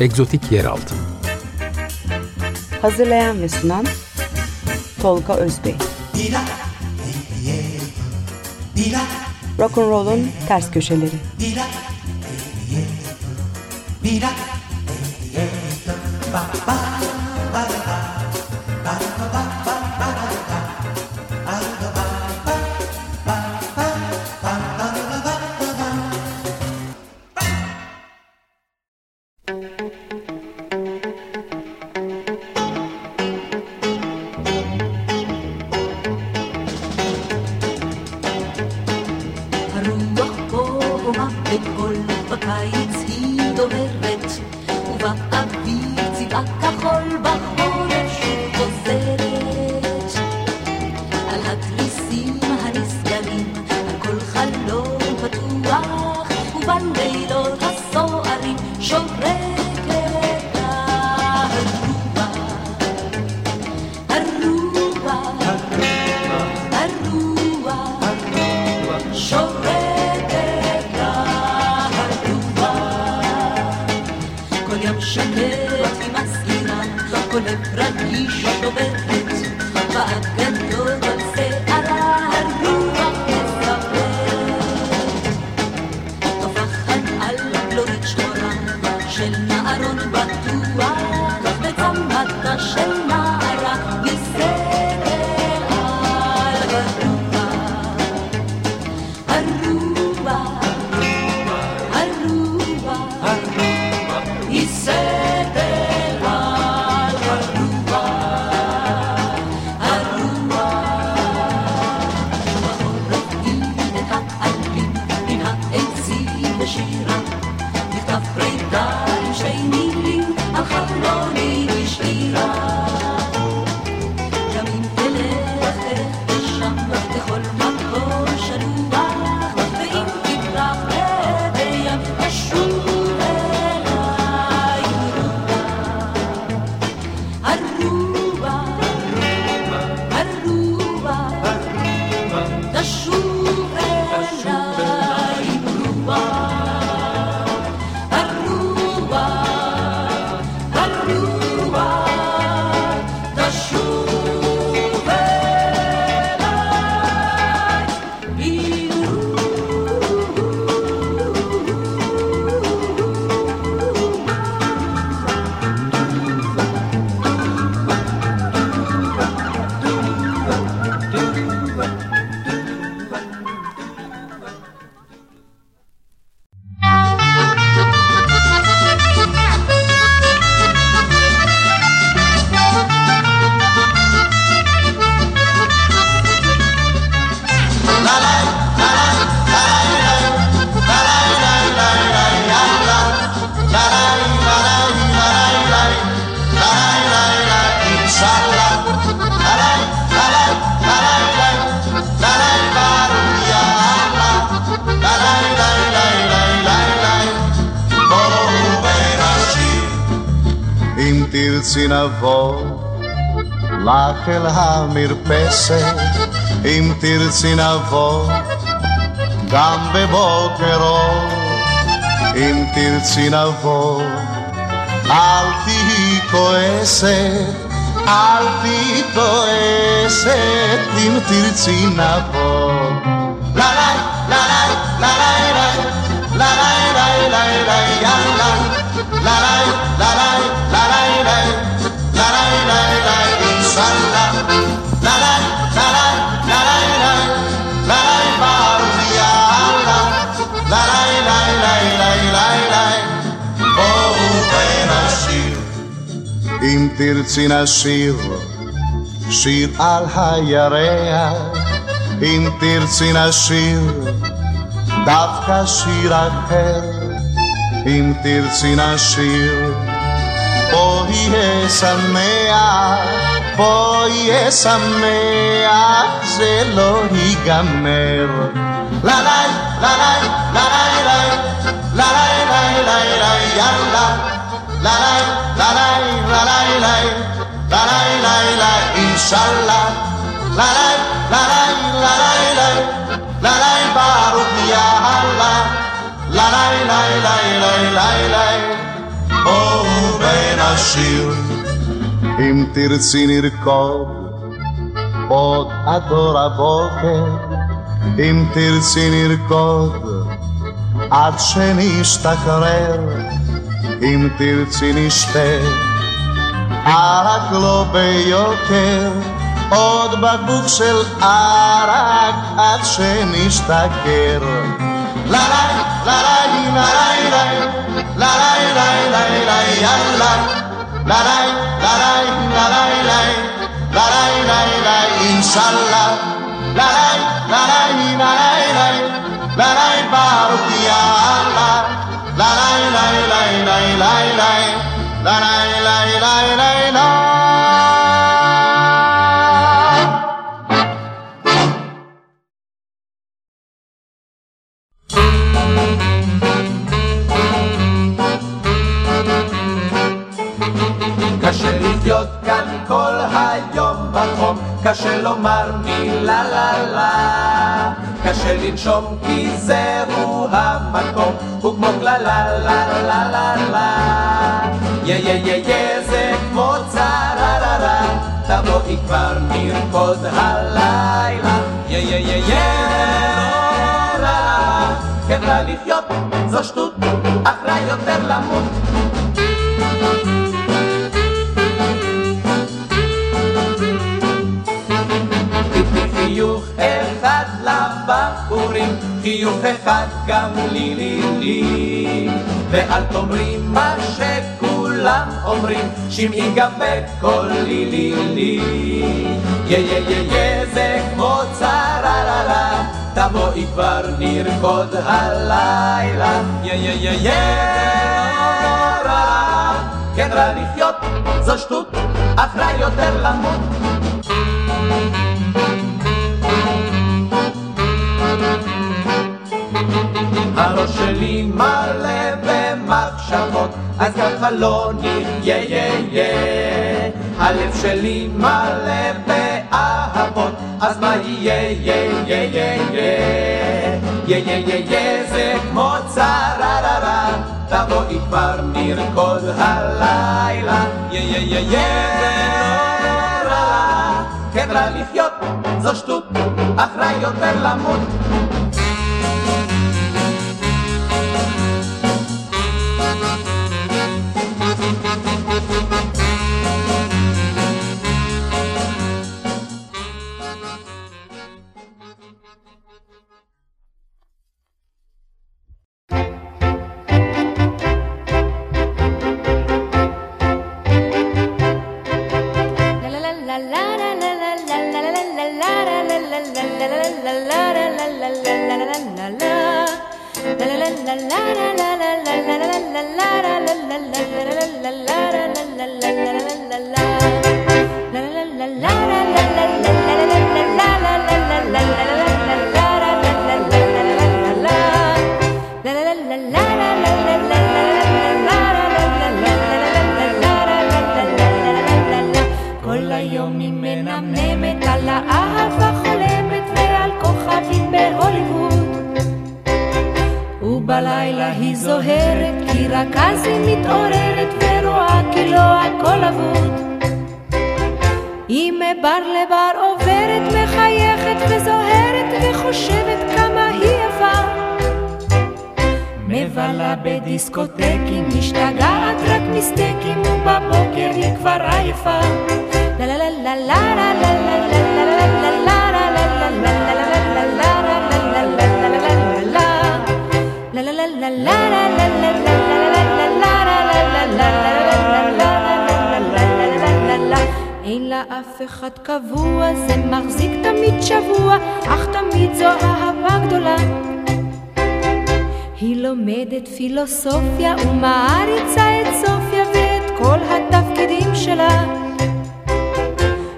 Egzotik Yeraltı. Hazırlayan ve sunan Tolga Özbey. Dila, dila, Rock'n'roll'un ters köşeleri. Dila, dila, תרצי נבוא לך אל המרפסת, אם תרצי נבוא גם בבוקר אור, אם תרצי נבוא אל תהי כועסת, אל תהי כועסת, אם תרצי נבוא. לה לה לה לה לה לה לה לה לה לה לה יאללה לה לה לה לה לה לה אם תרצי נשיר שיר על הירח אם תרצי נשיר דווקא שיר אחר אם תרצי נשיר Πόιεσαμέα, πόιεσαμέα, ζελό ηγαμέρ. Λαλάι, λαλάι, λαλάι, λαϊ, λαλάι, λαϊ, λαϊ, λαϊ, γιαλά. Λαλάι, λαλάι, λαλάι, λαϊ, λαλάι, λαϊ, λαϊ, Ινσάλλα. Λαλάι, λαλάι, λαλάι, λαϊ, λαλάι, שיר, אם תרצי נרקוד עוד עד אור הבוקר, אם תרצי נרקוד עד שנשתחרר, אם תרצי נשתה, ערק לא ביוקר, עוד בקבוק של ערק עד שנשתכר. לה לה לה לה לה לה לה לה לה לה לה לה לה La la la la la la la inshallah. la la la la la Baruch Ya Allah. la la la la la la la la la la קשה לומר מילה לה לה. קשה לנשום כי זהו המקום, הוא כמו לה לה לה לה לה. יא יא יא יא זה כמו צרררה, תבואי כבר נרקוד הלילה. יא יא יא יא רע, כן לחיות זו שטות, רע יותר למות. חיוך אחד לבחורים, חיוך אחד גם לי לי לי. ואל תאמרי מה שכולם אומרים, שמעי גם בקולי לי לי. יא יא יא יא זה כמו צרררה, תבואי כבר נרקוד הלילה. יא יא יא יא רע, כן רע לחיות, זו שטות, רע יותר למות. הראש שלי מלא במחשבות, אז ככה לא נחיה יה יה. הלב שלי מלא באהבות, אז מה יהיה יה יה יה יה. יה יה יה יה זה כמו צרררה, תבואי כבר נרקוד הלילה. יה יה יה יה זה כן רע לחיות, זו שטות, רע יותר למות. la la la la בלילה היא זוהרת, כי רק אז היא מתעוררת ורואה כי לא הכל אבוד. היא מבר לבר עוברת, מחייכת וזוהרת וחושבת כמה היא יפה. מבלה בדיסקוטקים, משתגעת רק מסטייקים, ובבוקר היא כבר עייפה. לה לה לה לה לה לה לה אף אחד קבוע, זה מחזיק תמיד שבוע, אך תמיד זו אהבה גדולה. היא לומדת פילוסופיה ומעריצה את סופיה ואת כל התפקידים שלה.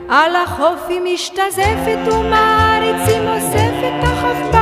על החוף היא משתזפת ומעריצים אוספת, אך אף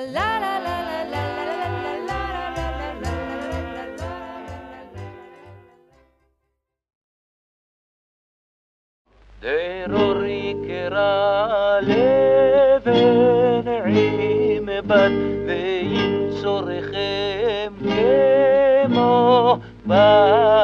לה לה לה לה לה La la la la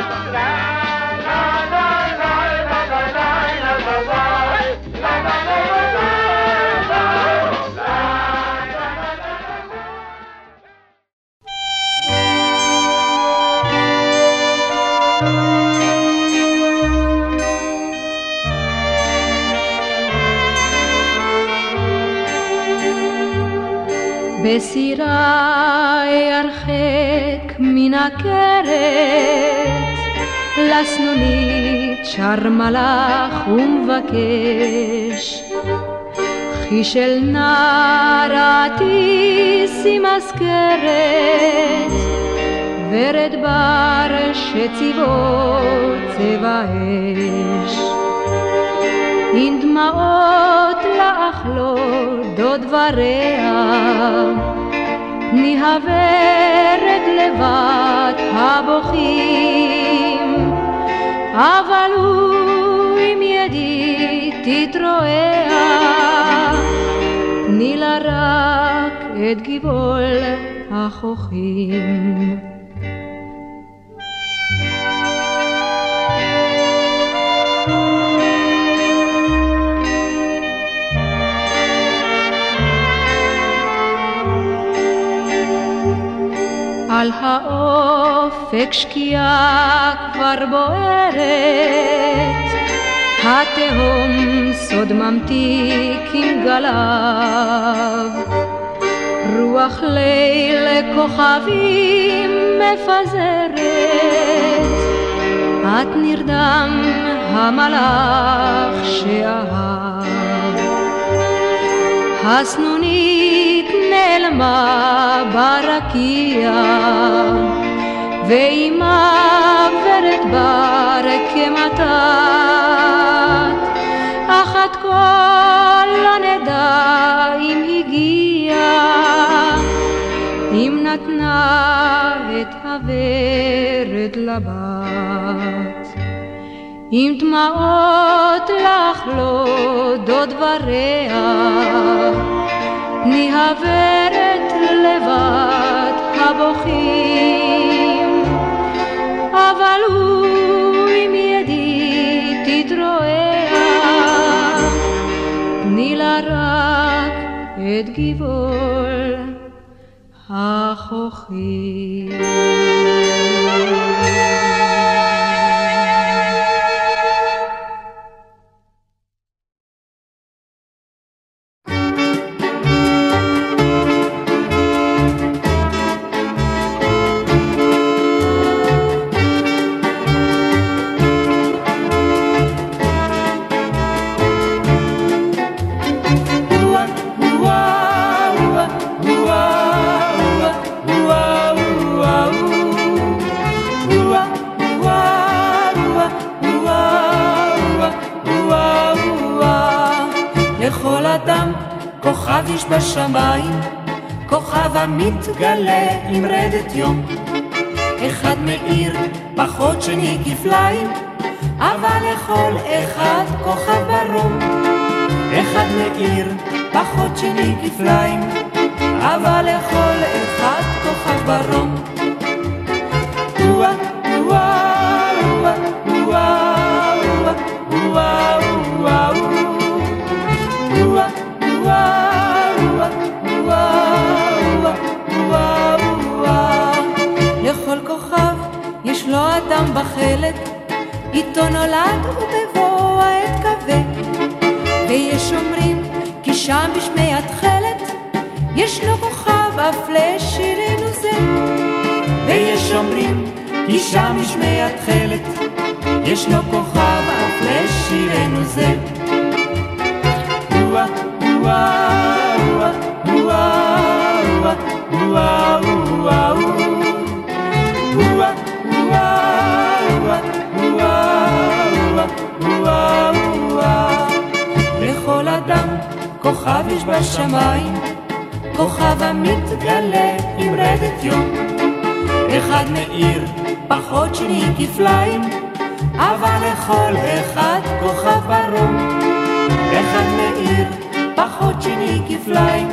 בא בסירי הרחק מן הכרת, לסנונית שר מלאך ומבקש. כי של נערתי שיא מזכרת, ורד בר שצבעו צבע אש. עם דמעות לאכלו דוד ורע, נהברת לבד הבוכים, אבל הוא עם ידי תתרועע, תני לה רק את גבעול החוכים. על האופק שקיעה כבר בוערת, התהום סוד ממתיק עם גליו. רוח ליל כוכבים מפזרת, את נרדם המלאך שאהב. הסנונית נעלמה ברקיע, ואימה ורד בר כמתת, אך עד כה לא נדע אם הגיעה, אם נתנה את הוורד לבת. עם דמעות לך לא דוד ורע, נהברת לבד הבוכים. אבל הוא עם ידי תתרועע, תני לה רק את גבעול החוכים. אדם כוכב יש בשמיים, כוכב המתגלה עם רדת יום. אחד מאיר פחות שני כפליים, אבל לכל אחד כוכב ברום. אחד מאיר פחות שני כפליים, אבל לכל אחד כוכב ברום. בחלק, איתו נולד ובבוא העת כבד. ויש אומרים כי שם בשמי התכלת, ישנו כוכב אף לשירנו זה. ויש אומרים כי שם בשמי התכלת, ישנו כוכב אף לשירנו זה. וואה, וואה, וואה, וואה, וואה, לכל אדם כוכב יש בשמיים, כוכב המתגלה עם רדת יום. אחד מאיר פחות שני כפליים, אבל לכל אחד כוכב ברום. אחד מאיר פחות שני כפליים,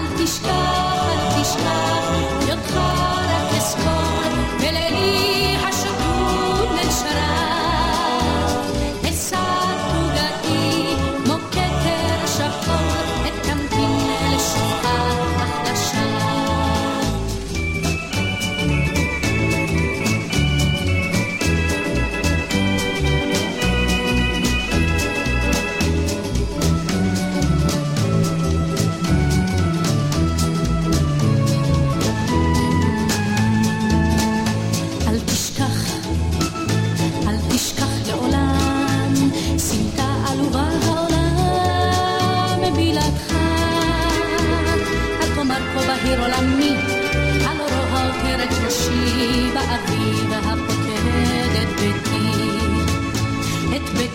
אל תשכח, אל תשכח, ידך רק אזכור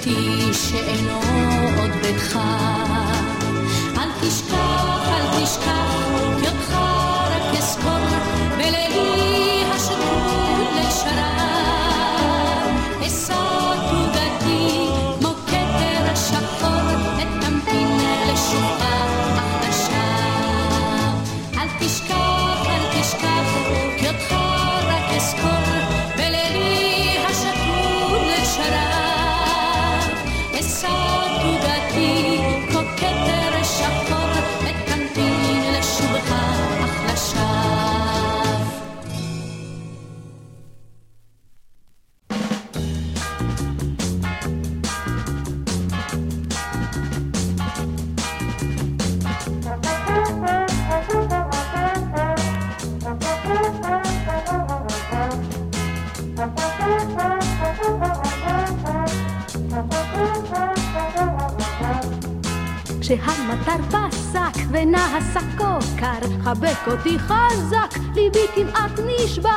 ביתי שאינו עוד ביתך. כשהמטר פסק ונעשה כה חבק אותי חזק, ליבי כמעט נשבר.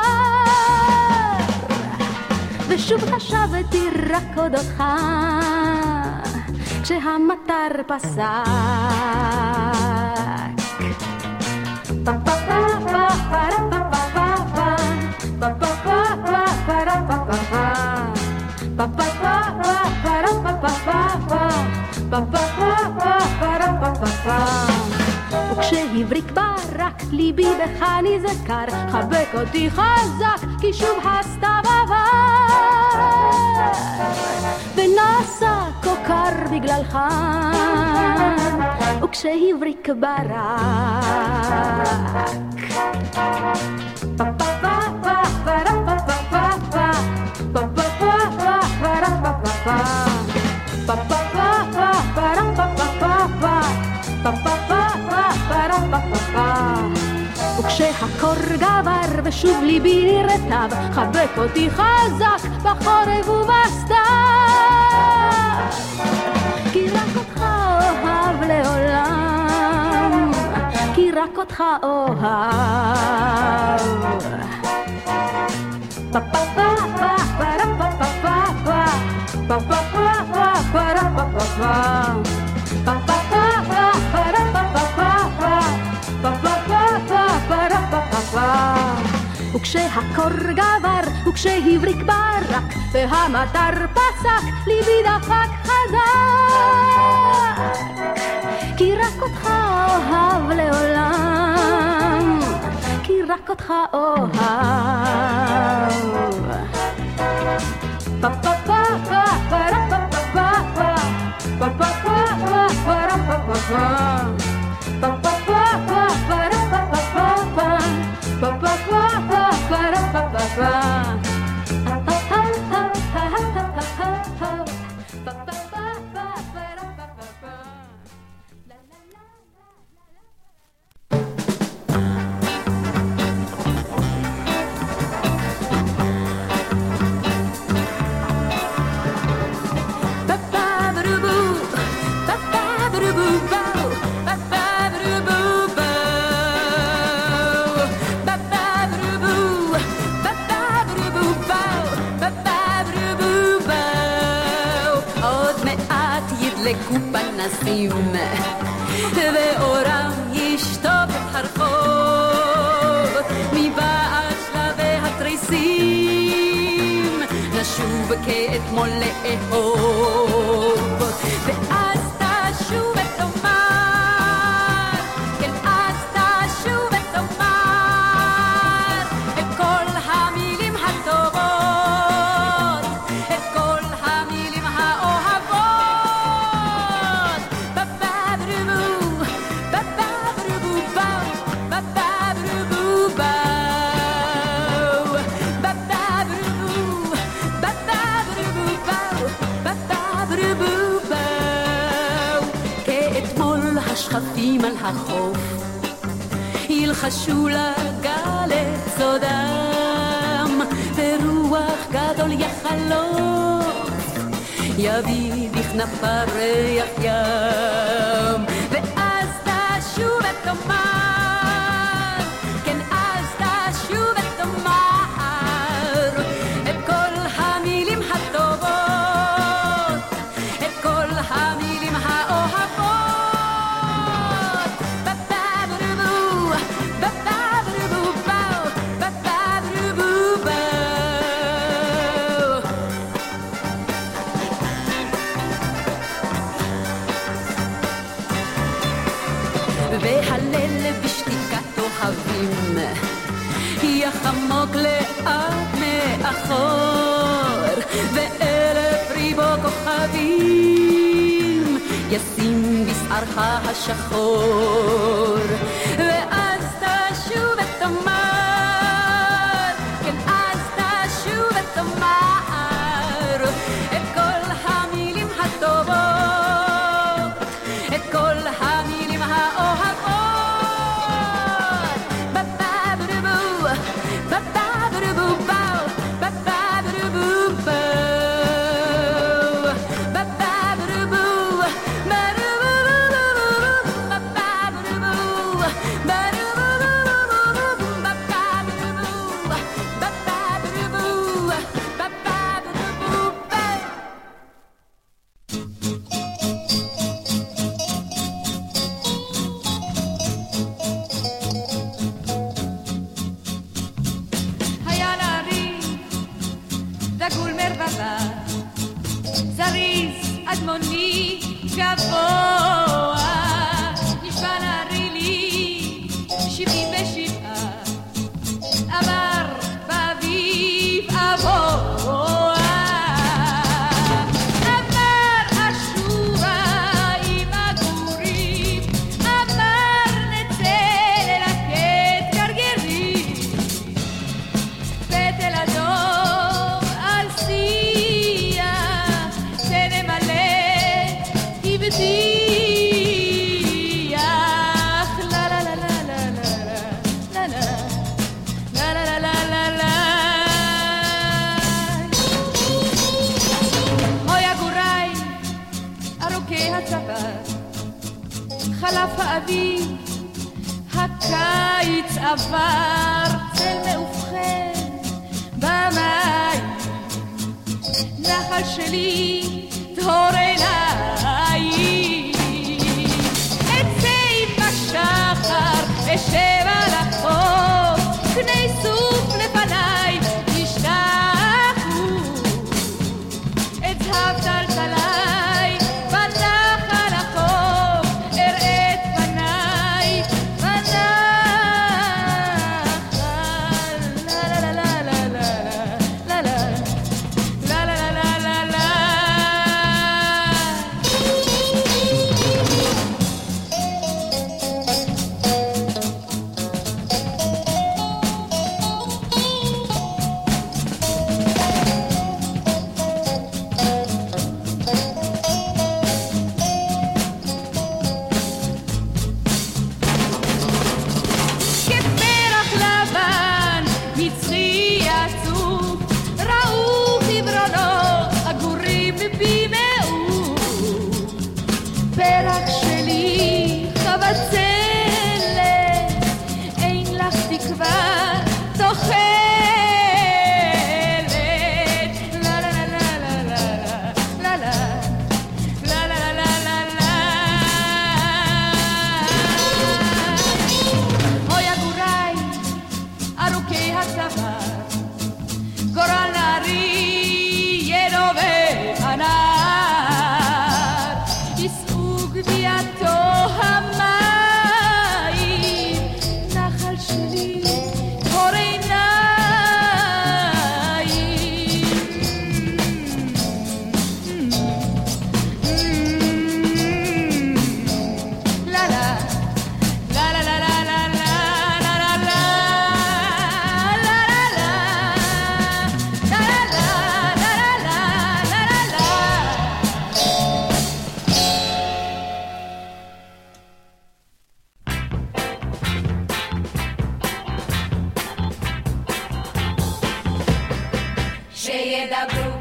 ושוב חשבתי רק אודותך, כשהמטר פסק. נקבע, רק ליבי בך נזכר, חבק אותי חזק, כי שוב הסתיו עבר. ונעשה כה קר בגללך, וכשהבריק ברק. שוב ליבי רטב, חבק אותי חזק בחורב ובסתיו. כי רק אותך אוהב לעולם, כי רק אותך אוהב. וכשהקור גבר, וכשהבריק ברק, והמטר פסק, ליבי דפק חזק. כי רק אותך אוהב לעולם, כי רק אותך אוהב. Pa-pa-pa-pa-pa-pa-pa-pa-pa-pa-pa-pa-pa-pa-pa-pa-pa נסים, ואורם ישטוף את הרחוב, מבעד שלבי התריסים, נשוב כאתמול לאהוב. מרחפים על החוף, ילחשו לגל את סודם, ורוח גדול יחלוף, יביא בכנפה ריח ים, ואז תשוב ותאמר פרחה השחור. Żyje dobru,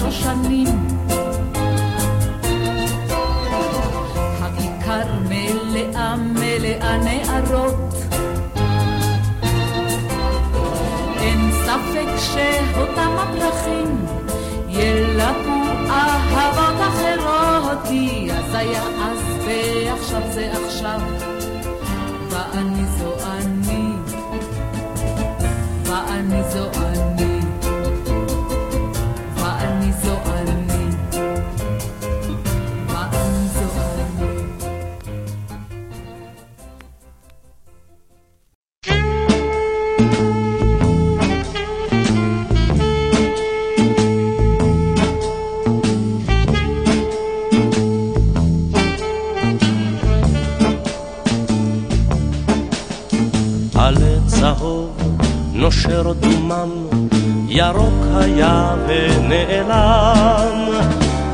שושנים. נושר דומם, ירוק היה ונעלם.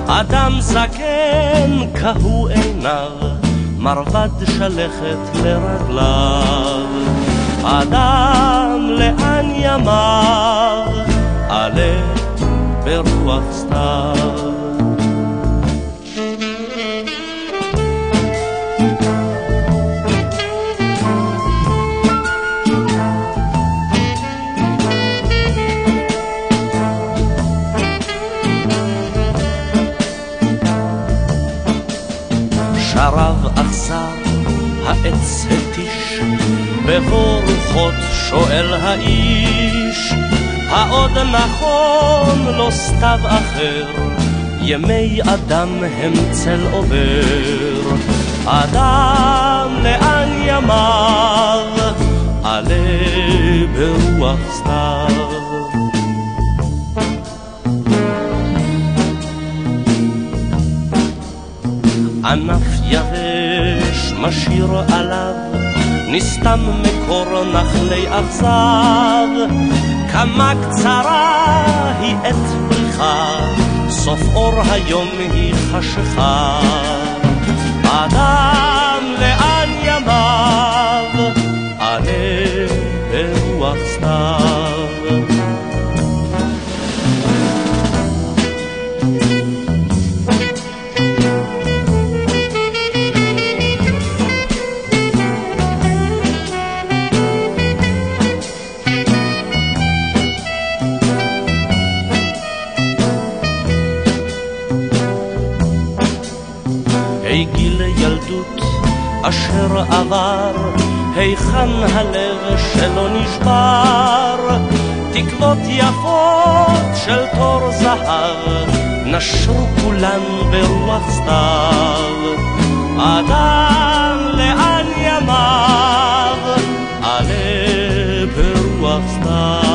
אדם זקן כהו עיניו, מרבד שלכת לרגליו. אדם לאן ימיו, עלה ברוח סתיו. העץ התיש, בבוא רוחות שואל האיש, העוד נכון לא סתיו אחר, ימי אדם הם צל עובר. אדם לאן ימיו, עלה ברוח סתיו. ענף יבש משאיר עליו, נסתם מקור נחלי אכזב. כמה קצרה היא עת פריחה, סוף אור היום היא חשיכה. אדם לאן ימיו, עלה ברוח סתיו. אשר עבר, היכן הלב שלא נשבר? תקוות יפות של תור זהב, נשרו כולן ברוח סתיו. אדם לאן ימיו, עלה ברוח סתיו.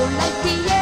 Like the air.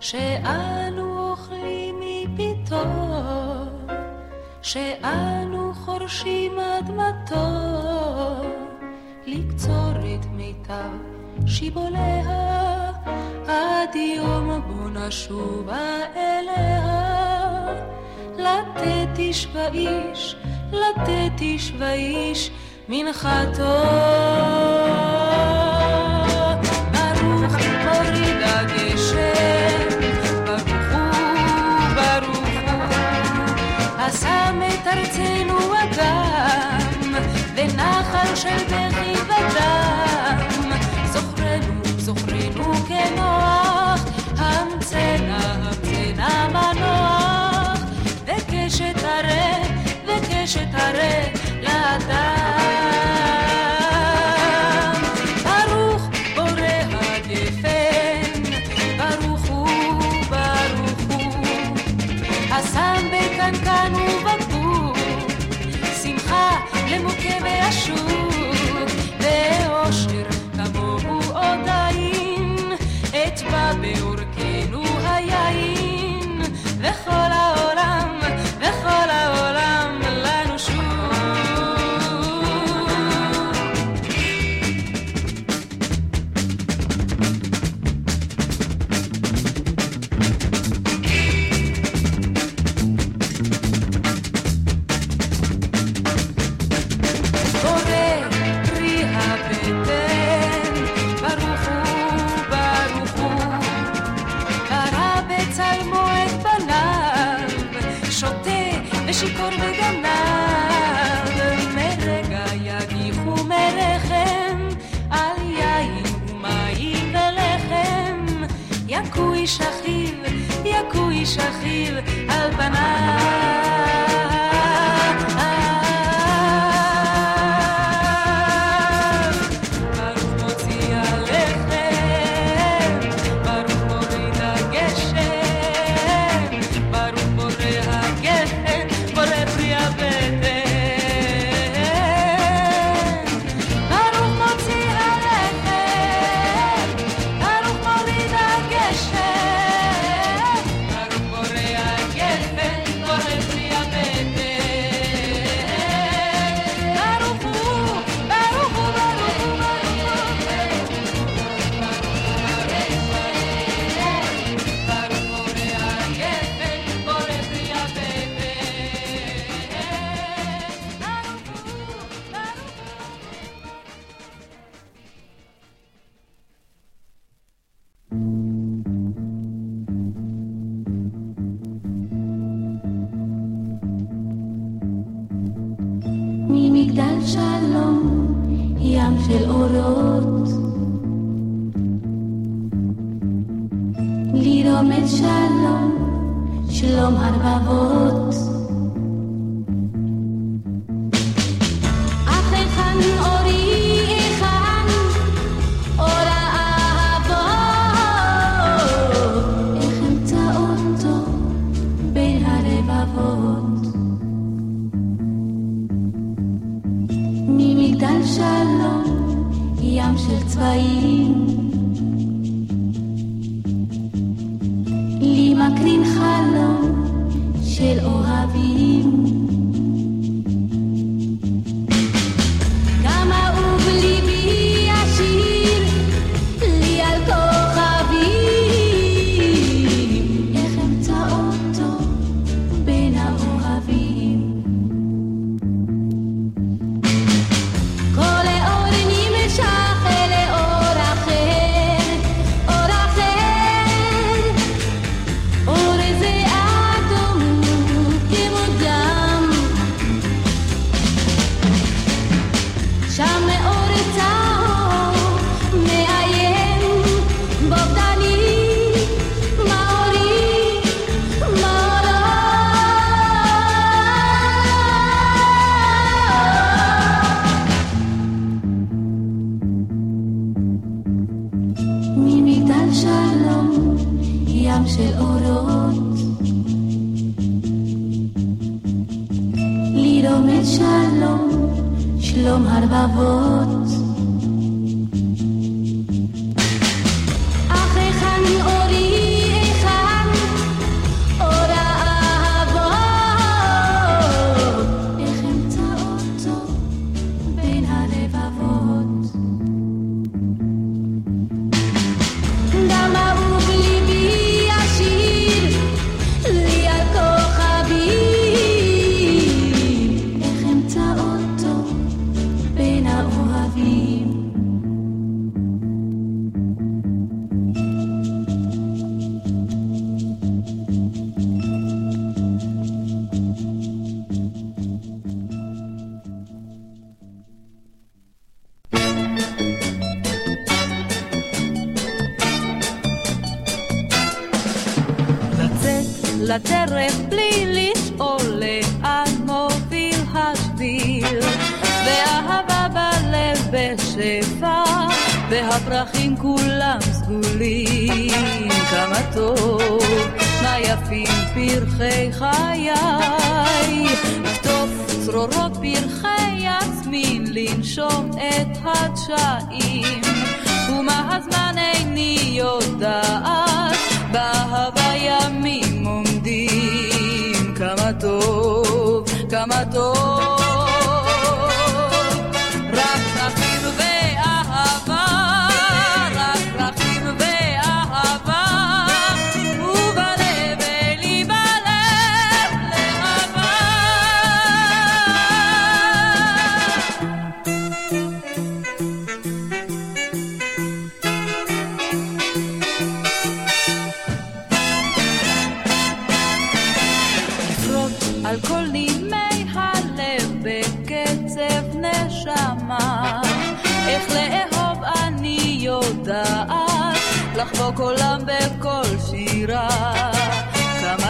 שאנו אוכלים מפיתו, שאנו חורשים אדמתו, לקצור את מיטב שיבוליה, עד יום בו נשובה אליה. לתת איש ואיש, לתת איש ואיש, מנחתו. ונחל של בכי ודם. זוכרנו, זוכרנו כמוח, המצנה, המצנה מנוח, וקשת הרי, וקשת הרי. Shahil al-Banar. כולם סגולים, כמה טוב, מה יפים פרחי חיי. לכתוב צרורות פרחי יסמין, לנשום את הדשאים. ומה הזמן איני יודעת, בהווה ימים עומדים. כמה טוב, כמה טוב.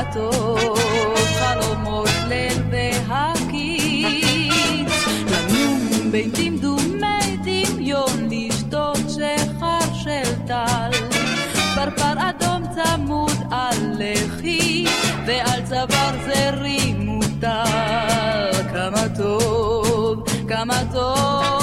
החלטות, חלומות ליל והקיץ. לנום בין דמדומי דמיון, לשתות שחר של טל. פרפר אדום צמוד על לחי, ועל צוואר זרי מוטל. כמה טוב, כמה טוב.